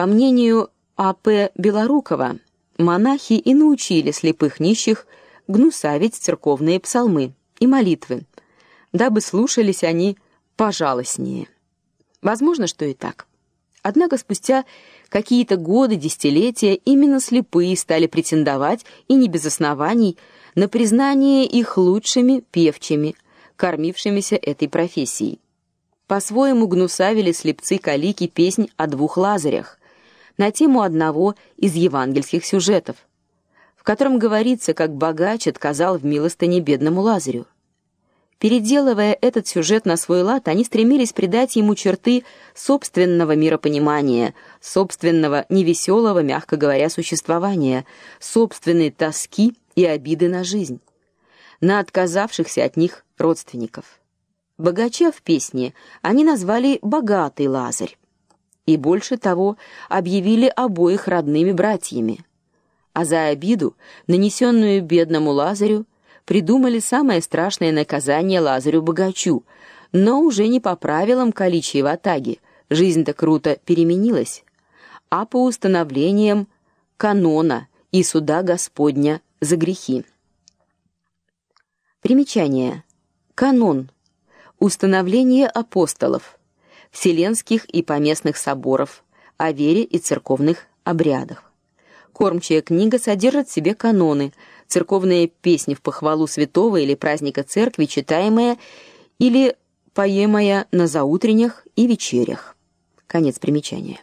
По мнению А.П. Белорукова, монахи и научили слепых нищих гнусавить церковные псалмы и молитвы, дабы слушались они пожалостнее. Возможно, что и так. Однако спустя какие-то годы, десятилетия именно слепые стали претендовать и не без оснований на признание их лучшими певчими, кормившимися этой профессией. По-своему гнусавили слепцы калики песнь о двух Лазарях на тему одного из евангельских сюжетов, в котором говорится, как богач отказал в милостыне бедному Лазарю. Переделывая этот сюжет на свой лад, они стремились придать ему черты собственного миропонимания, собственного невеселого, мягко говоря, существования, собственной тоски и обиды на жизнь, на отказавшихся от них родственников. Богача в песне они назвали «богатый Лазарь» и больше того объявили обоих родными братьями. А за обиду, нанесенную бедному Лазарю, придумали самое страшное наказание Лазарю богачу, но уже не по правилам количия в атаге. Жизнь-то круто переменилась, а по установлениям канона и суда Господня за грехи. Примечание. Канон. Установление апостолов, вселенских и поместных соборов, о вере и церковных обрядах. Кормчая книга содержит в себе каноны, церковные песни в похвалу святого или праздника церкви, читаемые или поемая на заутреннях и вечерях. Конец примечания.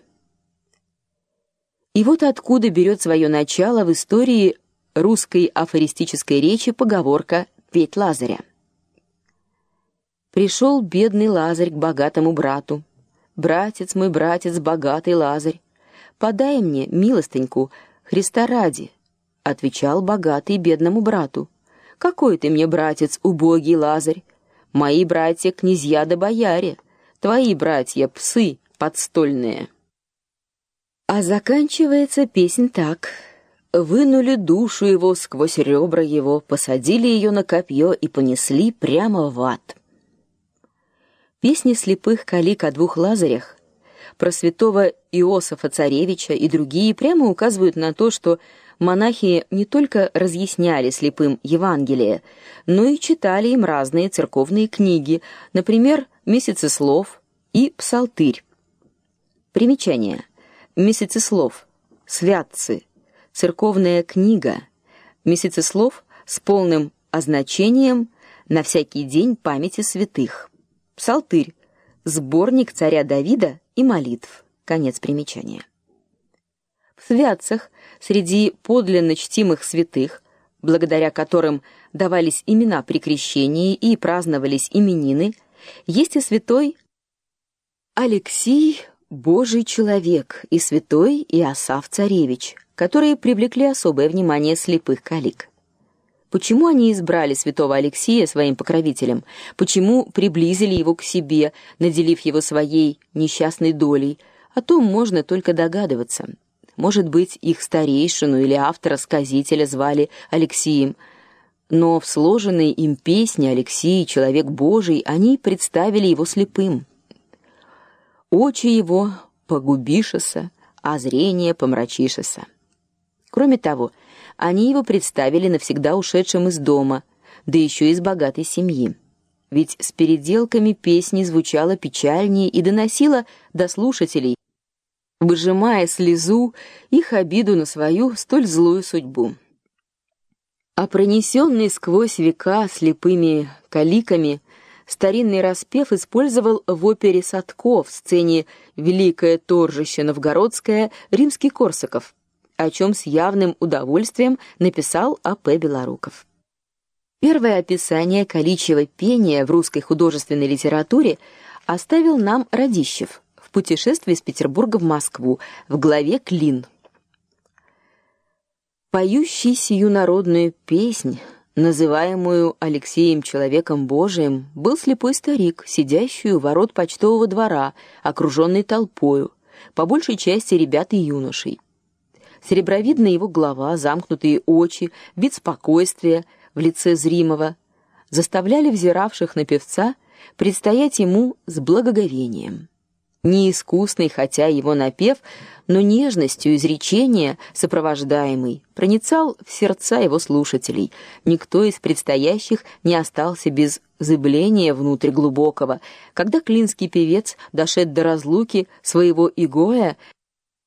И вот откуда берет свое начало в истории русской афористической речи поговорка «Петь Лазаря». Пришел бедный Лазарь к богатому брату. «Братец мой, братец, богатый Лазарь, подай мне милостыньку Христа ради, отвечал богатый бедному брату. Какой ты мне братец, убогий Лазарь? Мои братья князья да бояре, твои братья псы подстольные. А заканчивается песнь так: вынули душу его сквозь ребра его, посадили ее на копье и понесли прямо в ад. Песни слепых калик о двух Лазарях про святого Иосифа царевича и другие прямо указывают на то, что монахи не только разъясняли слепым Евангелие, но и читали им разные церковные книги, например, Месяцеслов и Псалтырь. Примечание. Месяцеслов. Святцы. Церковная книга. Месяцеслов с полным означением на всякий день памяти святых. Псалтырь. Сборник царя Давида и молитв. Конец примечания. В святцах среди подлинно чтимых святых, благодаря которым давались имена при крещении и праздновались именины, есть и святой Алексий, Божий человек, и святой Иосаф царевич, которые привлекли особое внимание слепых калик. Почему они избрали святого Алексия своим покровителем? Почему приблизили его к себе, наделив его своей несчастной долей? О том можно только догадываться. Может быть, их старейшину или автора-сказителя звали Алексием, но в сложенной им песне Алексий, человек Божий, они представили его слепым. Очи его погубишеся, а зрение помрачишеся. Кроме того, они его представили навсегда ушедшим из дома, да еще из богатой семьи. Ведь с переделками песни звучала печальнее и доносила до слушателей выжимая слезу их обиду на свою столь злую судьбу. А пронесенный сквозь века слепыми каликами старинный распев использовал в опере Садко в сцене Великое торжище новгородское римский Корсаков, о чем с явным удовольствием написал А.П. Белоруков. Первое описание каличьего пения в русской художественной литературе оставил нам Радищев в путешествии из Петербурга в Москву в главе Клин. Поющий сию народную песнь, называемую Алексеем человеком Божиим, был слепой старик, сидящий у ворот почтового двора, окруженный толпою, по большей части ребят и юношей. Серебровидная его голова, замкнутые очи, вид спокойствия в лице зримого заставляли взиравших на певца предстоять ему с благоговением. Неискусный, хотя его напев, но нежностью изречения сопровождаемый проницал в сердца его слушателей. Никто из предстоящих не остался без зыбления внутрь глубокого, когда клинский певец дошед до разлуки своего игоя